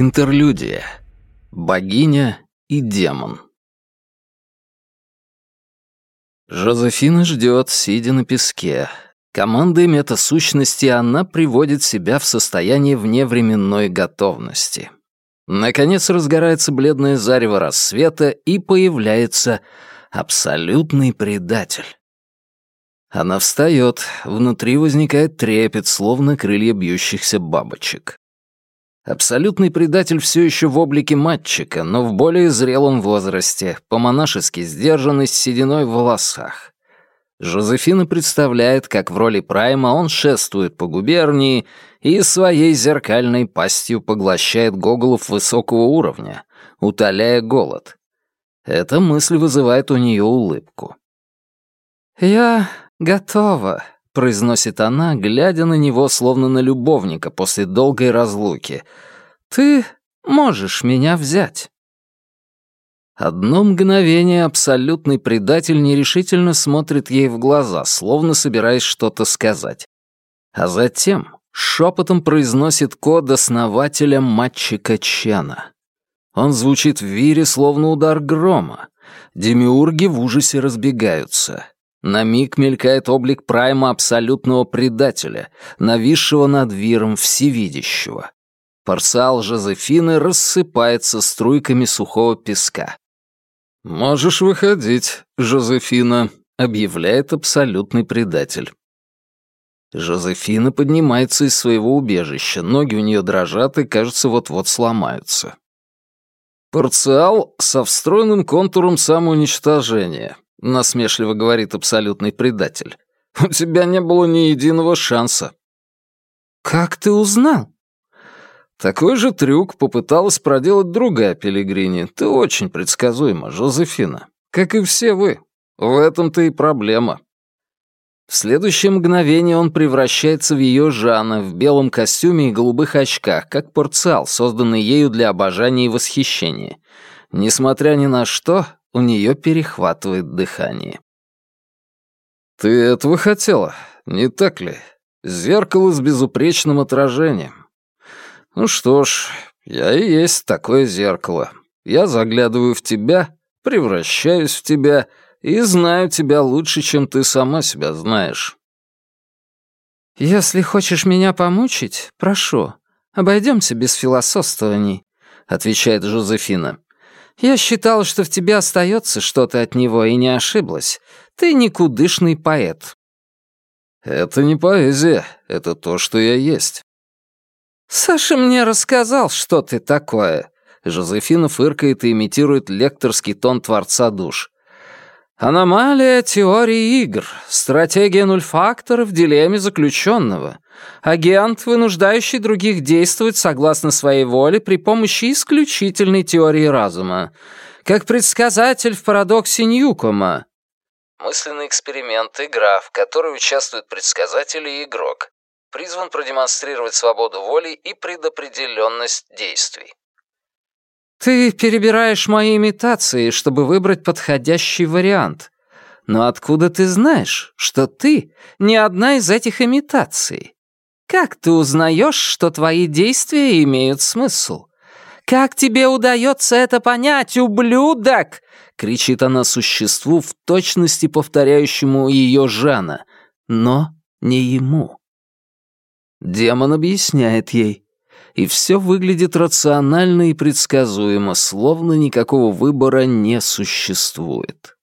Интерлюдия. Богиня и демон. Жозефина ждет, сидя на песке. Командой метасущности она приводит себя в состояние вневременной готовности. Наконец разгорается бледное зарево рассвета и появляется абсолютный предатель. Она встает, внутри возникает трепет, словно крылья бьющихся бабочек. Абсолютный предатель все еще в облике мальчика, но в более зрелом возрасте, по-монашески сдержанный с сединой в волосах. Жозефина представляет, как в роли Прайма он шествует по губернии и своей зеркальной пастью поглощает гоголов высокого уровня, утоляя голод. Эта мысль вызывает у нее улыбку. «Я готова», — произносит она, глядя на него, словно на любовника после долгой разлуки. «Ты можешь меня взять». Одно мгновение абсолютный предатель нерешительно смотрит ей в глаза, словно собираясь что-то сказать. А затем шепотом произносит код основателя матчика Чена. Он звучит в вире, словно удар грома. Демиурги в ужасе разбегаются. На миг мелькает облик прайма абсолютного предателя, нависшего над виром всевидящего. Парсал Жозефины рассыпается струйками сухого песка. «Можешь выходить, Жозефина», — объявляет абсолютный предатель. Жозефина поднимается из своего убежища, ноги у нее дрожат и, кажется, вот-вот сломаются. «Парциал со встроенным контуром самоуничтожения», — насмешливо говорит абсолютный предатель. «У тебя не было ни единого шанса». «Как ты узнал?» Такой же трюк попыталась проделать другая Пелигрини. Ты очень предсказуема, Жозефина. Как и все вы. В этом-то и проблема. В следующее мгновение он превращается в ее Жана в белом костюме и голубых очках, как порциал, созданный ею для обожания и восхищения. Несмотря ни на что, у нее перехватывает дыхание. «Ты этого хотела, не так ли? Зеркало с безупречным отражением. Ну что ж, я и есть такое зеркало. Я заглядываю в тебя, превращаюсь в тебя и знаю тебя лучше, чем ты сама себя знаешь. «Если хочешь меня помучить, прошу, обойдемся без философствований», — отвечает Жозефина. «Я считала, что в тебе остается что-то от него, и не ошиблась. Ты никудышный поэт». «Это не поэзия, это то, что я есть». «Саша мне рассказал, что ты такое». Жозефина фыркает и имитирует лекторский тон Творца душ. «Аномалия теории игр, стратегия нуль-фактора в дилемме заключенного, агент, вынуждающий других действовать согласно своей воле при помощи исключительной теории разума, как предсказатель в парадоксе Ньюкома». Мысленный эксперимент — игра, в которой участвуют предсказатель и игрок призван продемонстрировать свободу воли и предопределенность действий. «Ты перебираешь мои имитации, чтобы выбрать подходящий вариант. Но откуда ты знаешь, что ты не одна из этих имитаций? Как ты узнаешь, что твои действия имеют смысл? Как тебе удается это понять, ублюдок?» — кричит она существу, в точности повторяющему ее Жана, но не ему. Демон объясняет ей. И все выглядит рационально и предсказуемо, словно никакого выбора не существует.